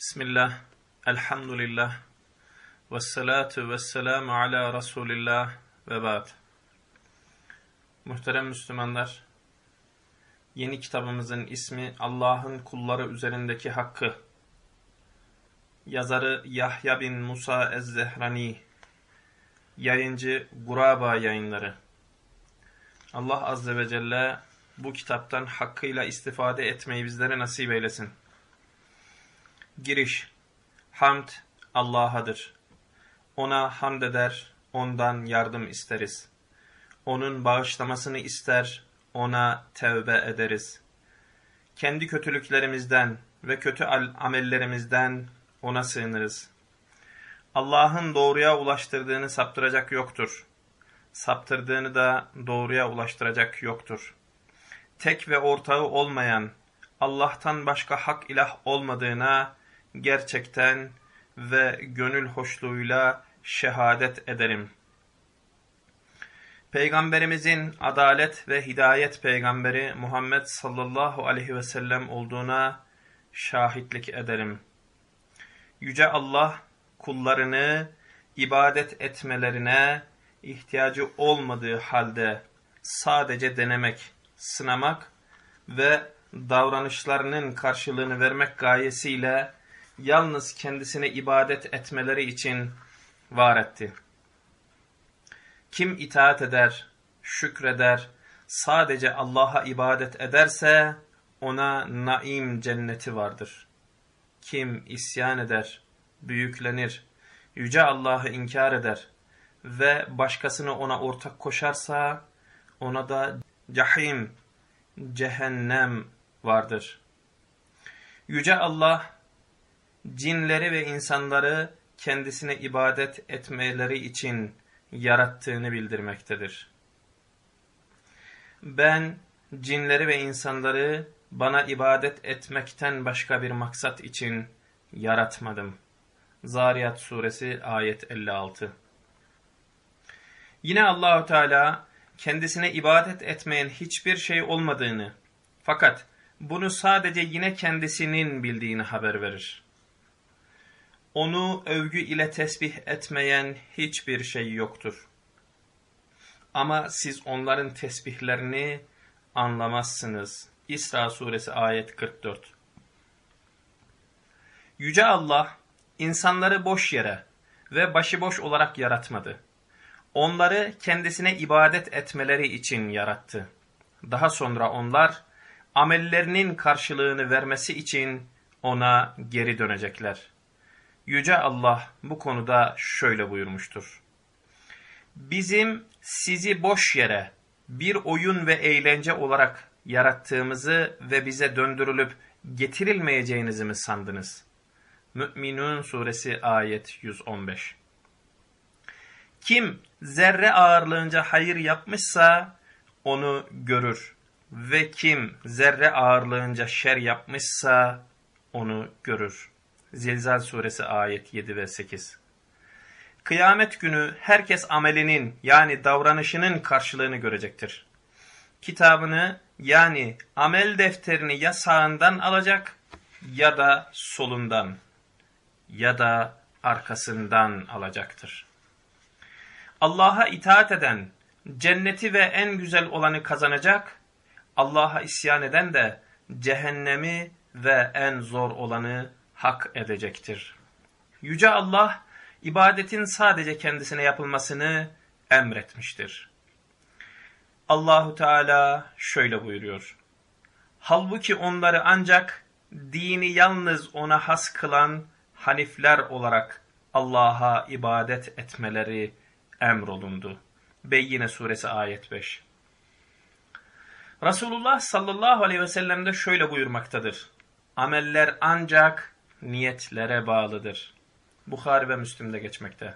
Bismillah, elhamdülillah, ve salatu ve selamu ala Resulillah ve ba'd. Muhterem Müslümanlar, yeni kitabımızın ismi Allah'ın kulları üzerindeki hakkı. Yazarı Yahya bin Musa Ez-Zehrani, yayıncı Guraba yayınları. Allah Azze ve Celle bu kitaptan hakkıyla istifade etmeyi bizlere nasip eylesin. Giriş Hamd Allah'adır. Ona hamd eder, ondan yardım isteriz. Onun bağışlamasını ister, ona tevbe ederiz. Kendi kötülüklerimizden ve kötü amellerimizden ona sığınırız. Allah'ın doğruya ulaştırdığını saptıracak yoktur. Saptırdığını da doğruya ulaştıracak yoktur. Tek ve ortağı olmayan, Allah'tan başka hak ilah olmadığına gerçekten ve gönül hoşluğuyla şehadet ederim. Peygamberimizin adalet ve hidayet peygamberi Muhammed sallallahu aleyhi ve sellem olduğuna şahitlik ederim. Yüce Allah kullarını ibadet etmelerine ihtiyacı olmadığı halde sadece denemek, sınamak ve davranışlarının karşılığını vermek gayesiyle yalnız kendisine ibadet etmeleri için var etti. Kim itaat eder, şükreder, sadece Allah'a ibadet ederse ona naim cenneti vardır. Kim isyan eder, büyüklenir, yüce Allah'ı inkar eder ve başkasını ona ortak koşarsa ona da cahim, cehennem vardır. Yüce Allah cinleri ve insanları kendisine ibadet etmeleri için yarattığını bildirmektedir. Ben cinleri ve insanları bana ibadet etmekten başka bir maksat için yaratmadım. Zariyat suresi ayet 56. Yine Allahu Teala kendisine ibadet etmeyen hiçbir şey olmadığını fakat bunu sadece yine kendisinin bildiğini haber verir. Onu övgü ile tesbih etmeyen hiçbir şey yoktur. Ama siz onların tesbihlerini anlamazsınız. İsra suresi ayet 44 Yüce Allah insanları boş yere ve başıboş olarak yaratmadı. Onları kendisine ibadet etmeleri için yarattı. Daha sonra onlar amellerinin karşılığını vermesi için ona geri dönecekler. Yüce Allah bu konuda şöyle buyurmuştur. Bizim sizi boş yere bir oyun ve eğlence olarak yarattığımızı ve bize döndürülüp getirilmeyeceğinizi mi sandınız? Mü'minun suresi ayet 115 Kim zerre ağırlığınca hayır yapmışsa onu görür ve kim zerre ağırlığınca şer yapmışsa onu görür. Zilzal suresi ayet 7 ve 8. Kıyamet günü herkes amelinin yani davranışının karşılığını görecektir. Kitabını yani amel defterini ya sağından alacak ya da solundan ya da arkasından alacaktır. Allah'a itaat eden cenneti ve en güzel olanı kazanacak, Allah'a isyan eden de cehennemi ve en zor olanı hak edecektir. Yüce Allah ibadetin sadece kendisine yapılmasını emretmiştir. Allahu Teala şöyle buyuruyor. Halbuki onları ancak dini yalnız ona has kılan hanifler olarak Allah'a ibadet etmeleri emrolundu. Beyyine suresi ayet 5. Resulullah sallallahu aleyhi ve sellem de şöyle buyurmaktadır. Ameller ancak niyetlere bağlıdır. Bukhari ve Müslim'de geçmekte.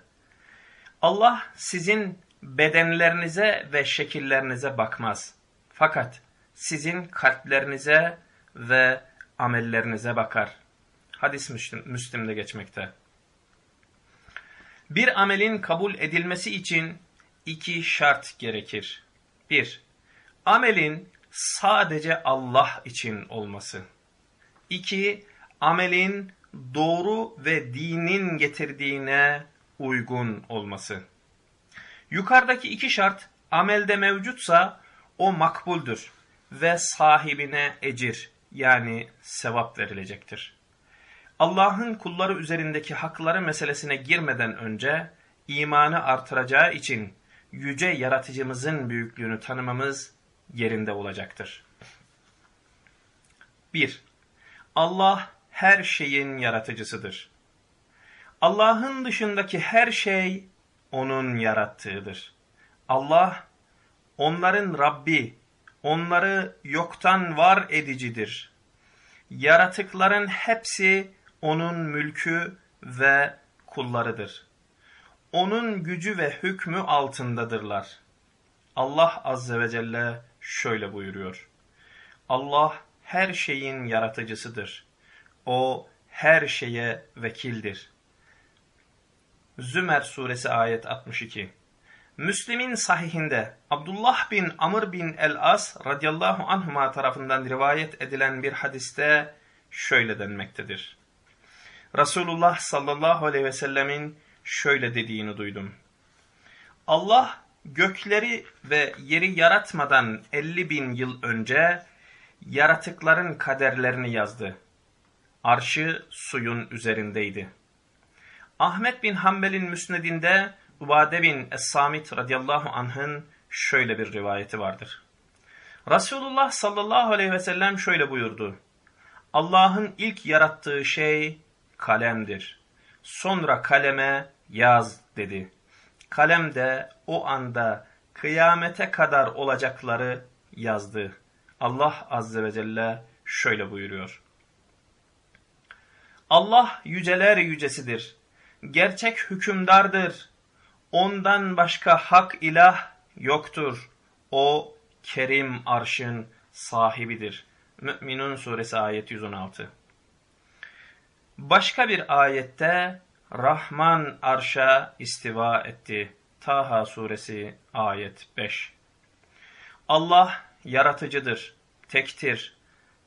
Allah sizin bedenlerinize ve şekillerinize bakmaz. Fakat sizin kalplerinize ve amellerinize bakar. Hadis Müslim, Müslim'de geçmekte. Bir amelin kabul edilmesi için iki şart gerekir. Bir, amelin sadece Allah için olması. İki, amelin doğru ve dinin getirdiğine uygun olması. Yukarıdaki iki şart amelde mevcutsa o makbuldür ve sahibine ecir yani sevap verilecektir. Allah'ın kulları üzerindeki hakları meselesine girmeden önce imanı artıracağı için yüce yaratıcımızın büyüklüğünü tanımamız yerinde olacaktır. 1. Allah her şeyin yaratıcısıdır. Allah'ın dışındaki her şey onun yarattığıdır. Allah onların Rabbi, onları yoktan var edicidir. Yaratıkların hepsi onun mülkü ve kullarıdır. Onun gücü ve hükmü altındadırlar. Allah Azze ve Celle şöyle buyuruyor. Allah her şeyin yaratıcısıdır. O her şeye vekildir. Zümer suresi ayet 62 Müslim'in sahihinde Abdullah bin Amr bin el-As radıyallahu anhuma tarafından rivayet edilen bir hadiste şöyle denmektedir. Resulullah sallallahu aleyhi ve sellemin şöyle dediğini duydum. Allah gökleri ve yeri yaratmadan 50 bin yıl önce yaratıkların kaderlerini yazdı. Arşı suyun üzerindeydi. Ahmet bin Hanbel'in müsnedinde Ubade bin Es-Samit radıyallahu anh'ın şöyle bir rivayeti vardır. Resulullah sallallahu aleyhi ve sellem şöyle buyurdu. Allah'ın ilk yarattığı şey kalemdir. Sonra kaleme yaz dedi. Kalem de o anda kıyamete kadar olacakları yazdı. Allah azze ve celle şöyle buyuruyor. Allah yüceler yücesidir. Gerçek hükümdardır. Ondan başka hak ilah yoktur. O kerim arşın sahibidir. Mü'minun suresi ayet 116. Başka bir ayette Rahman arşa istiva etti. Taha suresi ayet 5. Allah yaratıcıdır, tektir,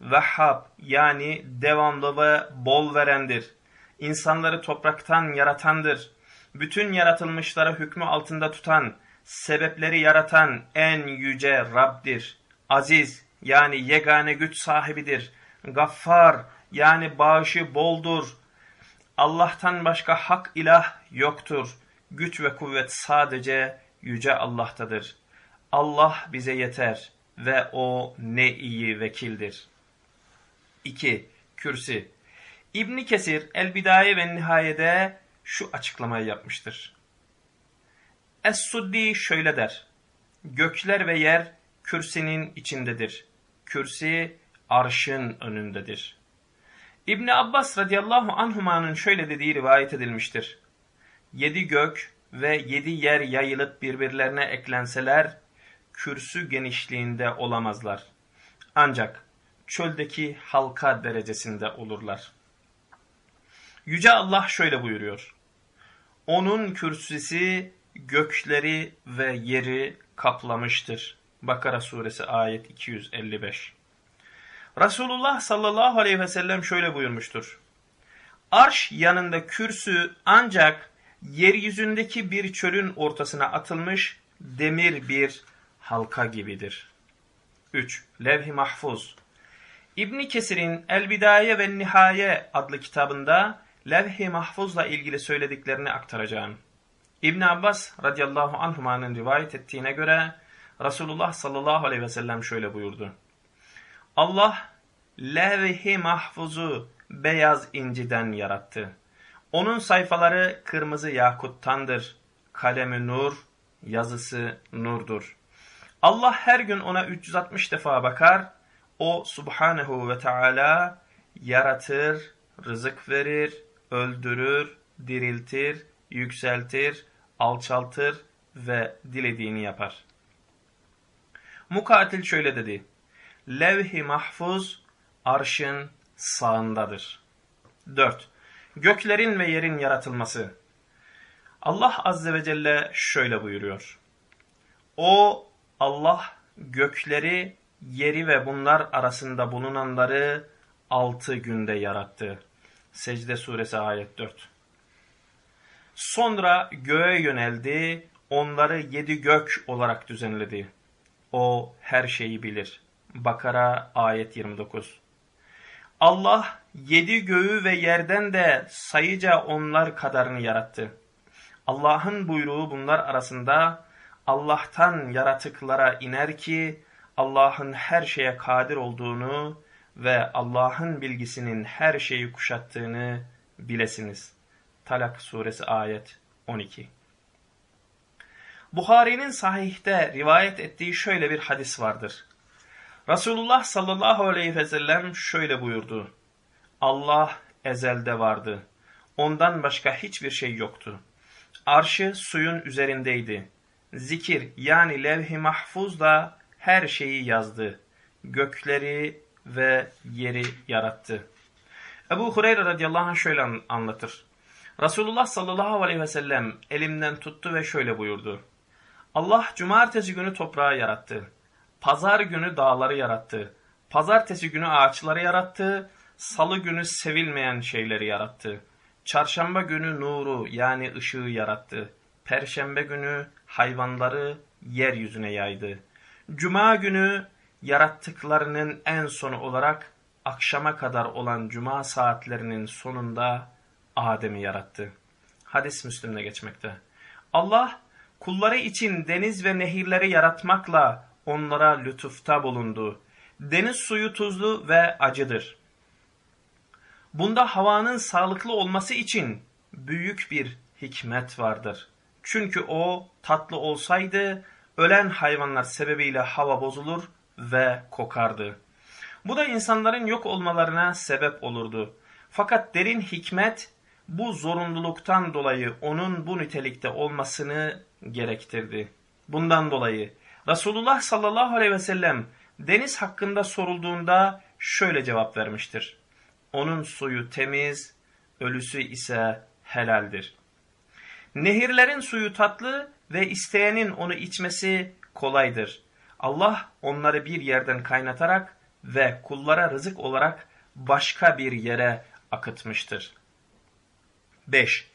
Vehhab yani devamlı ve bol verendir. İnsanları topraktan yaratandır. Bütün yaratılmışlara hükmü altında tutan, sebepleri yaratan en yüce Rab'dir. Aziz yani yegane güç sahibidir. Gaffar yani bağışı boldur. Allah'tan başka hak ilah yoktur. Güç ve kuvvet sadece yüce Allah'tadır. Allah bize yeter ve o ne iyi vekildir. 2. Kürsi İbni Kesir El-Bidaye ve Nihaye'de şu açıklamayı yapmıştır. Es-Suddi şöyle der. Gökler ve yer kürsinin içindedir. Kürsi arşın önündedir. İbni Abbas radıyallahu anhumanın şöyle dediği rivayet edilmiştir. Yedi gök ve yedi yer yayılıp birbirlerine eklenseler, kürsü genişliğinde olamazlar. Ancak çöldeki halka derecesinde olurlar. Yüce Allah şöyle buyuruyor. Onun kürsüsü gökleri ve yeri kaplamıştır. Bakara suresi ayet 255. Resulullah sallallahu aleyhi ve sellem şöyle buyurmuştur. Arş yanında kürsü ancak yeryüzündeki bir çölün ortasına atılmış demir bir halka gibidir. 3. Levh-i Mahfuz İbni Kesir'in El-Bidaye ve Nihaye adlı kitabında Levh-i Mahfuz'la ilgili söylediklerini aktaracağım. İbn Abbas radıyallahu anhumanın rivayet ettiğine göre Resulullah sallallahu aleyhi ve sellem şöyle buyurdu. Allah levh-i mahfuzu beyaz inciden yarattı. Onun sayfaları kırmızı yakuttandır. Kalemi nur, yazısı nurdur. Allah her gün ona 360 defa bakar. O subhanehu ve Teala yaratır, rızık verir, öldürür, diriltir, yükseltir, alçaltır ve dilediğini yapar. Mukatil şöyle dedi. Levh-i mahfuz arşın sağındadır. 4. Göklerin ve yerin yaratılması. Allah Azze ve Celle şöyle buyuruyor. O Allah gökleri, yeri ve bunlar arasında bulunanları altı günde yarattı. Secde suresi ayet 4. Sonra göğe yöneldi, onları yedi gök olarak düzenledi. O her şeyi bilir. Bakara ayet 29. Allah yedi göğü ve yerden de sayıca onlar kadarını yarattı. Allah'ın buyruğu bunlar arasında Allah'tan yaratıklara iner ki Allah'ın her şeye kadir olduğunu ve Allah'ın bilgisinin her şeyi kuşattığını bilesiniz. Talak suresi ayet 12 Buhari'nin sahihte rivayet ettiği şöyle bir hadis vardır. Resulullah sallallahu aleyhi ve sellem şöyle buyurdu. Allah ezelde vardı. Ondan başka hiçbir şey yoktu. Arşı suyun üzerindeydi. Zikir yani levh-i mahfuz da her şeyi yazdı. Gökleri ve yeri yarattı. Ebu Hureyre radıyallahu anh şöyle anlatır. Resulullah sallallahu aleyhi ve sellem elimden tuttu ve şöyle buyurdu. Allah cumartesi günü toprağı yarattı. Pazar günü dağları yarattı. Pazartesi günü ağaçları yarattı. Salı günü sevilmeyen şeyleri yarattı. Çarşamba günü nuru yani ışığı yarattı. Perşembe günü hayvanları yeryüzüne yaydı. Cuma günü yarattıklarının en sonu olarak akşama kadar olan cuma saatlerinin sonunda Adem'i yarattı. Hadis Müslüm'de geçmekte. Allah kulları için deniz ve nehirleri yaratmakla onlara lütufta bulundu. Deniz suyu tuzlu ve acıdır. Bunda havanın sağlıklı olması için büyük bir hikmet vardır. Çünkü o tatlı olsaydı ölen hayvanlar sebebiyle hava bozulur ve kokardı. Bu da insanların yok olmalarına sebep olurdu. Fakat derin hikmet bu zorunluluktan dolayı onun bu nitelikte olmasını gerektirdi. Bundan dolayı Resulullah sallallahu aleyhi ve sellem deniz hakkında sorulduğunda şöyle cevap vermiştir. Onun suyu temiz, ölüsü ise helaldir. Nehirlerin suyu tatlı ve isteyenin onu içmesi kolaydır. Allah onları bir yerden kaynatarak ve kullara rızık olarak başka bir yere akıtmıştır. 5.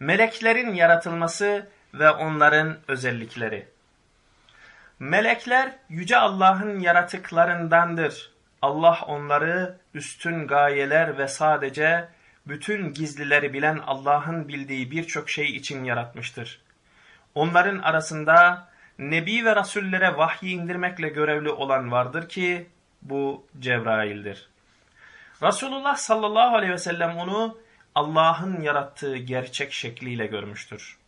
Meleklerin yaratılması ve onların özellikleri. Melekler yüce Allah'ın yaratıklarındandır. Allah onları üstün gayeler ve sadece bütün gizlileri bilen Allah'ın bildiği birçok şey için yaratmıştır. Onların arasında Nebi ve Rasullere vahyi indirmekle görevli olan vardır ki bu Cebrail'dir. Resulullah sallallahu aleyhi ve sellem onu Allah'ın yarattığı gerçek şekliyle görmüştür.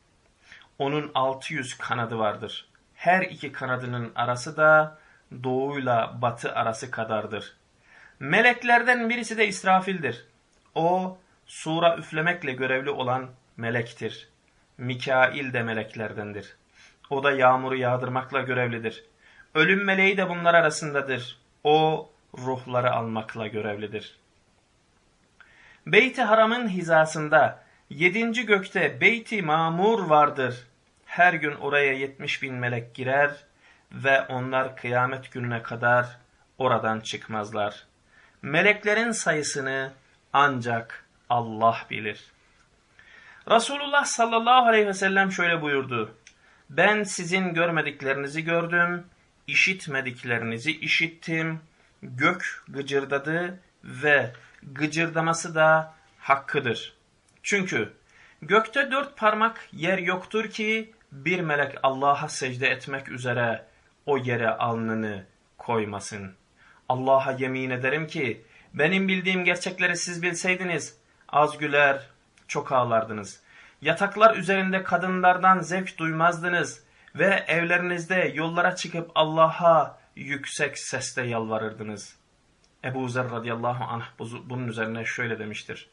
Onun 600 kanadı vardır. Her iki kanadının arası da doğuyla batı arası kadardır. Meleklerden birisi de İsrafil'dir. O sura üflemekle görevli olan melektir. Mikail de meleklerdendir. O da yağmuru yağdırmakla görevlidir. Ölüm meleği de bunlar arasındadır. O ruhları almakla görevlidir. Beyt-i Haram'ın hizasında yedinci gökte Beyt-i Mamur vardır. Her gün oraya yetmiş bin melek girer ve onlar kıyamet gününe kadar oradan çıkmazlar. Meleklerin sayısını ancak Allah bilir. Resulullah sallallahu aleyhi ve sellem şöyle buyurdu. Ben sizin görmediklerinizi gördüm, işitmediklerinizi işittim, gök gıcırdadı ve gıcırdaması da hakkıdır. Çünkü gökte dört parmak yer yoktur ki bir melek Allah'a secde etmek üzere o yere alnını koymasın. Allah'a yemin ederim ki benim bildiğim gerçekleri siz bilseydiniz az güler çok ağlardınız. Yataklar üzerinde kadınlardan zevk duymazdınız ve evlerinizde yollara çıkıp Allah'a yüksek sesle yalvarırdınız. Ebu Zer radıyallahu anh bunun üzerine şöyle demiştir.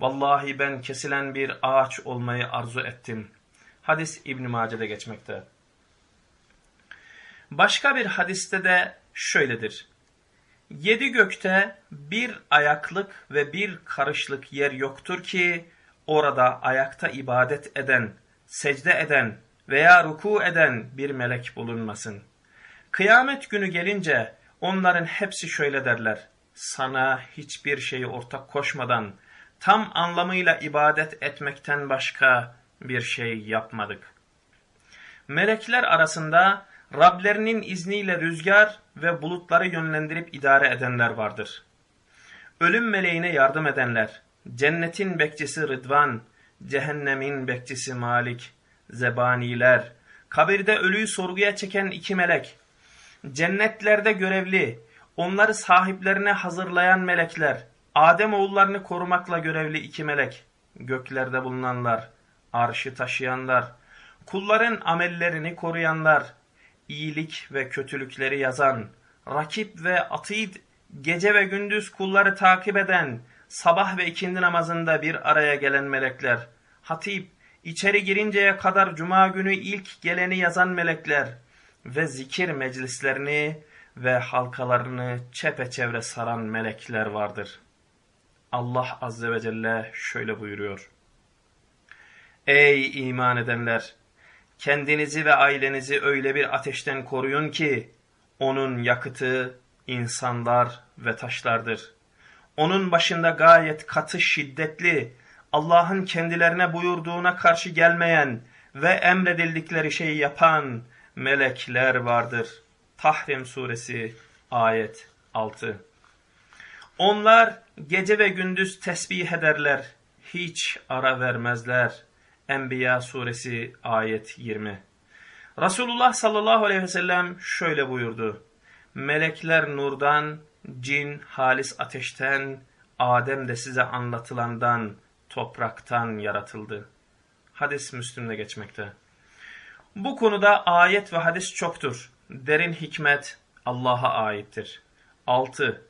Vallahi ben kesilen bir ağaç olmayı arzu ettim. Hadis İbn-i Mace'de geçmekte. Başka bir hadiste de şöyledir. Yedi gökte bir ayaklık ve bir karışlık yer yoktur ki orada ayakta ibadet eden, secde eden veya ruku eden bir melek bulunmasın. Kıyamet günü gelince onların hepsi şöyle derler. Sana hiçbir şeyi ortak koşmadan tam anlamıyla ibadet etmekten başka bir şey yapmadık. Melekler arasında Rablerinin izniyle rüzgar ve bulutları yönlendirip idare edenler vardır. Ölüm meleğine yardım edenler, cennetin bekçisi Rıdvan, cehennemin bekçisi Malik, zebaniler, kabirde ölüyü sorguya çeken iki melek, cennetlerde görevli, onları sahiplerine hazırlayan melekler, Adem oğullarını korumakla görevli iki melek, göklerde bulunanlar, arşı taşıyanlar, kulların amellerini koruyanlar, iyilik ve kötülükleri yazan, rakip ve atid, gece ve gündüz kulları takip eden, sabah ve ikindi namazında bir araya gelen melekler, hatip, içeri girinceye kadar cuma günü ilk geleni yazan melekler ve zikir meclislerini ve halkalarını çepeçevre saran melekler vardır. Allah Azze ve Celle şöyle buyuruyor. Ey iman edenler! Kendinizi ve ailenizi öyle bir ateşten koruyun ki, onun yakıtı insanlar ve taşlardır. Onun başında gayet katı şiddetli, Allah'ın kendilerine buyurduğuna karşı gelmeyen ve emredildikleri şeyi yapan melekler vardır. Tahrim suresi ayet 6 Onlar gece ve gündüz tesbih ederler, hiç ara vermezler. Enbiya suresi ayet 20 Resulullah sallallahu aleyhi ve sellem şöyle buyurdu. Melekler nurdan, cin halis ateşten, Adem de size anlatılandan, topraktan yaratıldı. Hadis Müslüm'de geçmekte. Bu konuda ayet ve hadis çoktur. Derin hikmet Allah'a aittir. 6.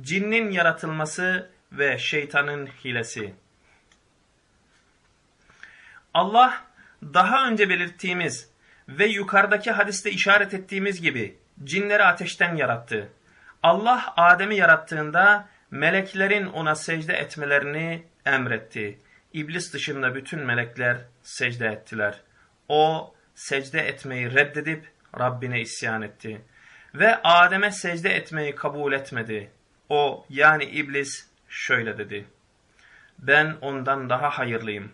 Cinnin yaratılması ve şeytanın hilesi. Allah daha önce belirttiğimiz ve yukarıdaki hadiste işaret ettiğimiz gibi cinleri ateşten yarattı. Allah Adem'i yarattığında meleklerin ona secde etmelerini emretti. İblis dışında bütün melekler secde ettiler. O secde etmeyi reddedip Rabbine isyan etti. Ve Adem'e secde etmeyi kabul etmedi. O yani iblis şöyle dedi. Ben ondan daha hayırlıyım.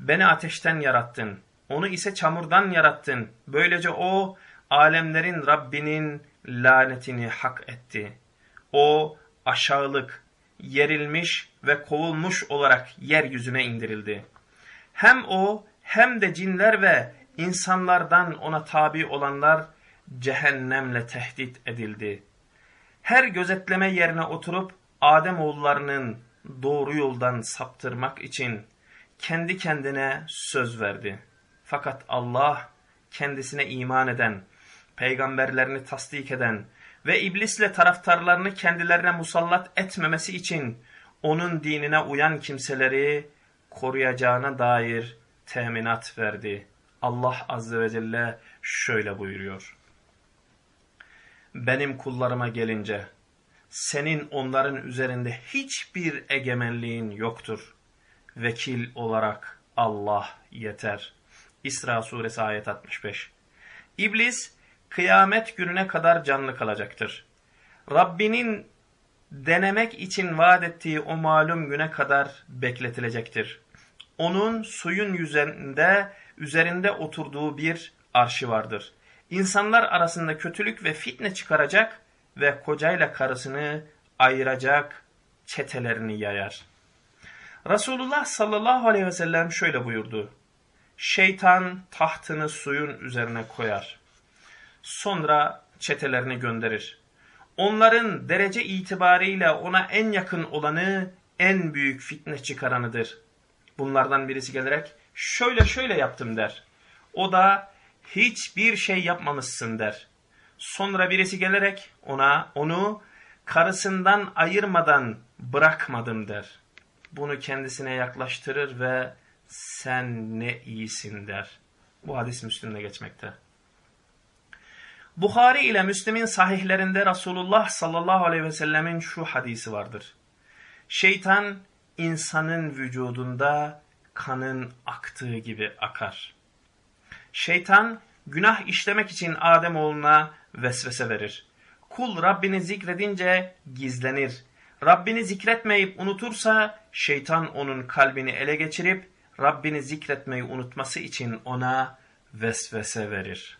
Beni ateşten yarattın. Onu ise çamurdan yarattın. Böylece o alemlerin Rabbinin lanetini hak etti. O aşağılık, yerilmiş ve kovulmuş olarak yeryüzüne indirildi. Hem o hem de cinler ve insanlardan ona tabi olanlar cehennemle tehdit edildi. Her gözetleme yerine oturup Adem oğullarının doğru yoldan saptırmak için kendi kendine söz verdi. Fakat Allah kendisine iman eden, peygamberlerini tasdik eden ve iblisle taraftarlarını kendilerine musallat etmemesi için onun dinine uyan kimseleri koruyacağına dair teminat verdi. Allah Azze ve Celle şöyle buyuruyor. Benim kullarıma gelince senin onların üzerinde hiçbir egemenliğin yoktur. Vekil olarak Allah yeter. İsra suresi ayet 65. İblis kıyamet gününe kadar canlı kalacaktır. Rabbinin denemek için vaat ettiği o malum güne kadar bekletilecektir. Onun suyun yüzünde, üzerinde oturduğu bir arşı vardır. İnsanlar arasında kötülük ve fitne çıkaracak ve kocayla karısını ayıracak çetelerini yayar. Resulullah sallallahu aleyhi ve sellem şöyle buyurdu. Şeytan tahtını suyun üzerine koyar. Sonra çetelerini gönderir. Onların derece itibariyle ona en yakın olanı en büyük fitne çıkaranıdır. Bunlardan birisi gelerek şöyle şöyle yaptım der. O da hiçbir şey yapmamışsın der. Sonra birisi gelerek ona onu karısından ayırmadan bırakmadım der. Bunu kendisine yaklaştırır ve sen ne iyisin der. Bu hadis Müslüm'de geçmekte. Bukhari ile Müslim'in sahihlerinde Resulullah sallallahu aleyhi ve sellemin şu hadisi vardır. Şeytan insanın vücudunda kanın aktığı gibi akar. Şeytan günah işlemek için Adem oğluna vesvese verir. Kul Rabbini zikredince gizlenir. Rabbini zikretmeyip unutursa şeytan onun kalbini ele geçirip Rabbini zikretmeyi unutması için ona vesvese verir.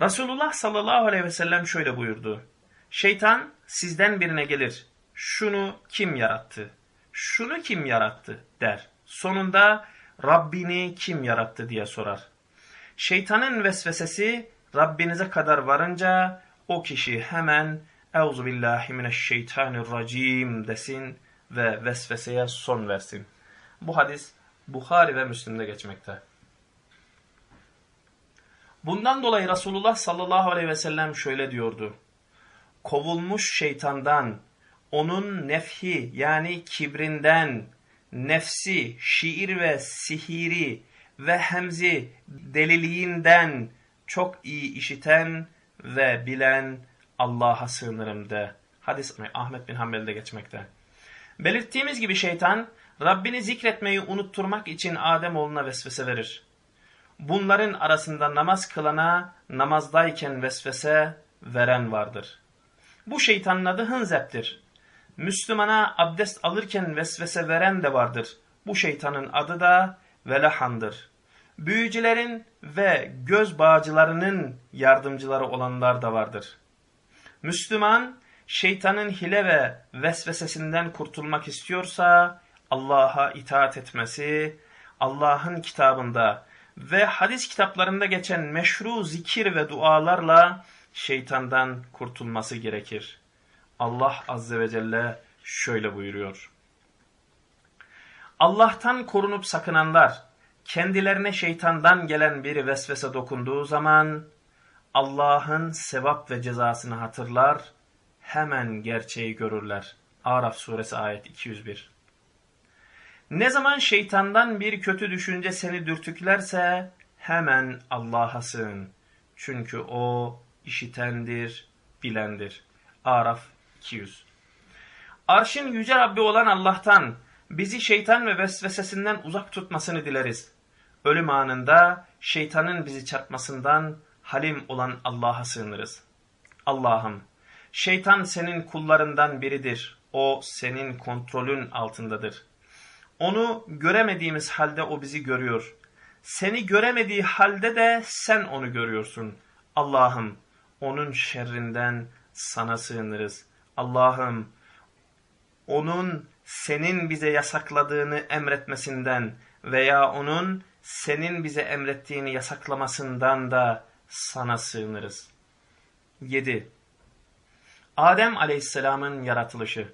Resulullah sallallahu aleyhi ve sellem şöyle buyurdu. Şeytan sizden birine gelir. Şunu kim yarattı? Şunu kim yarattı der. Sonunda Rabbini kim yarattı diye sorar. Şeytanın vesvesesi Rabbinize kadar varınca o kişi hemen Euzu billahi mineşşeytanirracim desin ve vesveseye son versin. Bu hadis Bukhari ve Müslim'de geçmekte. Bundan dolayı Resulullah sallallahu aleyhi ve sellem şöyle diyordu. Kovulmuş şeytandan, onun nefhi yani kibrinden, nefsi, şiir ve sihiri ve hemzi deliliğinden çok iyi işiten ve bilen Allah'a sığınırım de. Hadis Ahmet bin Hanbel'de geçmekte. Belirttiğimiz gibi şeytan Rabbini zikretmeyi unutturmak için Ademoğluna vesvese verir. Bunların arasında namaz kılana namazdayken vesvese veren vardır. Bu şeytanın adı Hınzep'tir. Müslümana abdest alırken vesvese veren de vardır. Bu şeytanın adı da Velahan'dır. Büyücülerin ve göz bağcılarının yardımcıları olanlar da vardır. Müslüman şeytanın hile ve vesvesesinden kurtulmak istiyorsa Allah'a itaat etmesi, Allah'ın kitabında ve hadis kitaplarında geçen meşru zikir ve dualarla şeytandan kurtulması gerekir. Allah Azze ve Celle şöyle buyuruyor. Allah'tan korunup sakınanlar, kendilerine şeytandan gelen bir vesvese dokunduğu zaman, Allah'ın sevap ve cezasını hatırlar, hemen gerçeği görürler. Araf suresi ayet 201 Ne zaman şeytandan bir kötü düşünce seni dürtüklerse, hemen Allah'a sığın. Çünkü O işitendir, bilendir. Araf 200 Arşın yüce Rabbi olan Allah'tan bizi şeytan ve vesvesesinden uzak tutmasını dileriz. Ölüm anında şeytanın bizi çarpmasından halim olan Allah'a sığınırız. Allah'ım şeytan senin kullarından biridir. O senin kontrolün altındadır. Onu göremediğimiz halde o bizi görüyor. Seni göremediği halde de sen onu görüyorsun. Allah'ım onun şerrinden sana sığınırız. Allah'ım onun senin bize yasakladığını emretmesinden veya onun senin bize emrettiğini yasaklamasından da sana sığınırız. 7. Adem aleyhisselamın yaratılışı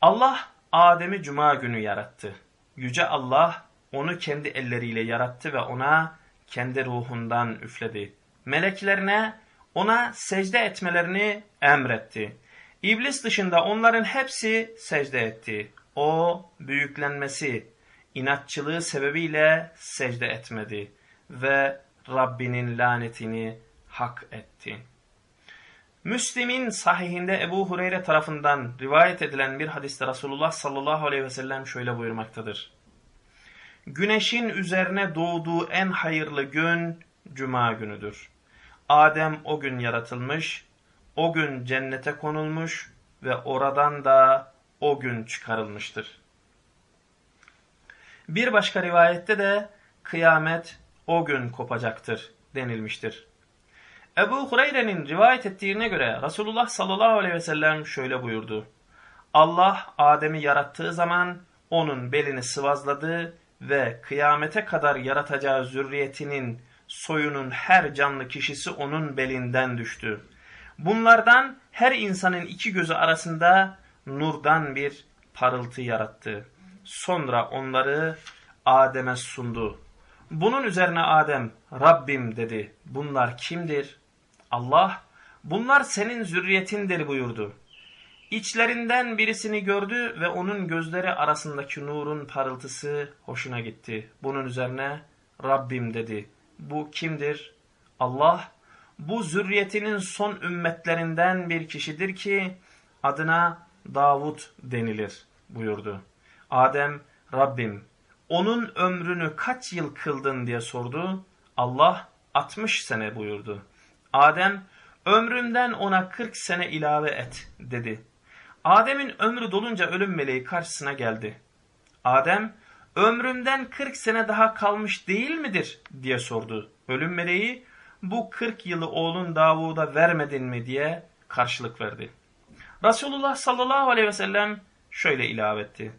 Allah Adem'i cuma günü yarattı. Yüce Allah onu kendi elleriyle yarattı ve ona kendi ruhundan üfledi. Meleklerine ona secde etmelerini emretti. İblis dışında onların hepsi secde etti. O büyüklenmesi, inatçılığı sebebiyle secde etmedi ve Rabbinin lanetini hak etti. Müslim'in sahihinde Ebu Hureyre tarafından rivayet edilen bir hadiste Resulullah sallallahu aleyhi ve sellem şöyle buyurmaktadır. Güneşin üzerine doğduğu en hayırlı gün Cuma günüdür. Adem o gün yaratılmış, o gün cennete konulmuş ve oradan da o gün çıkarılmıştır. Bir başka rivayette de kıyamet o gün kopacaktır denilmiştir. Ebu Hureyre'nin rivayet ettiğine göre Resulullah sallallahu aleyhi ve sellem şöyle buyurdu. Allah Adem'i yarattığı zaman onun belini sıvazladı ve kıyamete kadar yaratacağı zürriyetinin soyunun her canlı kişisi onun belinden düştü. Bunlardan her insanın iki gözü arasında nurdan bir parıltı yarattı. Sonra onları Adem'e sundu. Bunun üzerine Adem, Rabbim dedi. Bunlar kimdir? Allah, bunlar senin zürriyetindir buyurdu. İçlerinden birisini gördü ve onun gözleri arasındaki nurun parıltısı hoşuna gitti. Bunun üzerine Rabbim dedi. Bu kimdir? Allah, bu zürriyetinin son ümmetlerinden bir kişidir ki adına Davud denilir buyurdu. Adem, Rabbim onun ömrünü kaç yıl kıldın diye sordu. Allah 60 sene buyurdu. Adem ömrümden ona 40 sene ilave et dedi. Adem'in ömrü dolunca ölüm meleği karşısına geldi. Adem, ömrümden 40 sene daha kalmış değil midir diye sordu. Ölüm meleği, bu 40 yılı oğlun Davud'a vermedin mi diye karşılık verdi. Resulullah sallallahu aleyhi ve sellem şöyle ilave etti.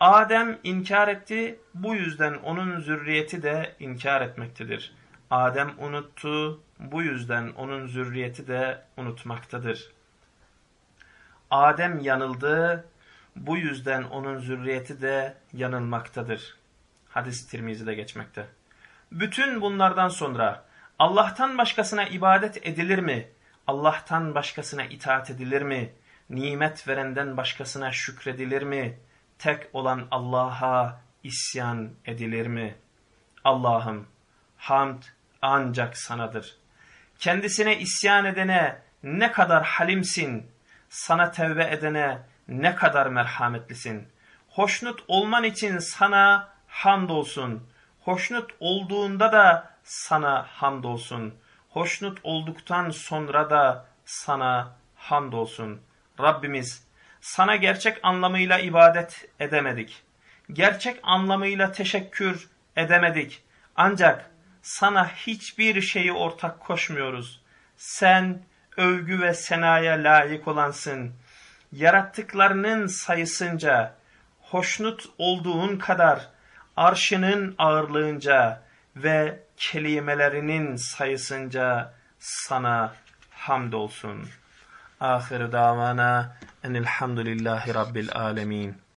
Adem inkar etti, bu yüzden onun zürriyeti de inkar etmektedir. Adem unuttu, bu yüzden onun zürriyeti de unutmaktadır. Adem yanıldı, bu yüzden onun zürriyeti de yanılmaktadır. Hadis Tirmizi'de geçmekte. Bütün bunlardan sonra Allah'tan başkasına ibadet edilir mi? Allah'tan başkasına itaat edilir mi? Nimet verenden başkasına şükredilir mi? Tek olan Allah'a isyan edilir mi? Allah'ım hamd ancak sanadır. Kendisine isyan edene ne kadar halimsin, sana tevbe edene ne kadar merhametlisin. Hoşnut olman için sana hamdolsun. Hoşnut olduğunda da sana hamdolsun. Hoşnut olduktan sonra da sana hamdolsun. Rabbimiz sana gerçek anlamıyla ibadet edemedik. Gerçek anlamıyla teşekkür edemedik. Ancak sana hiçbir şeyi ortak koşmuyoruz. Sen övgü ve senaya layık olansın. Yarattıklarının sayısınca, hoşnut olduğun kadar, arşının ağırlığınca ve kelimelerinin sayısınca sana hamdolsun. Ahir davana enilhamdülillahi rabbil alemin.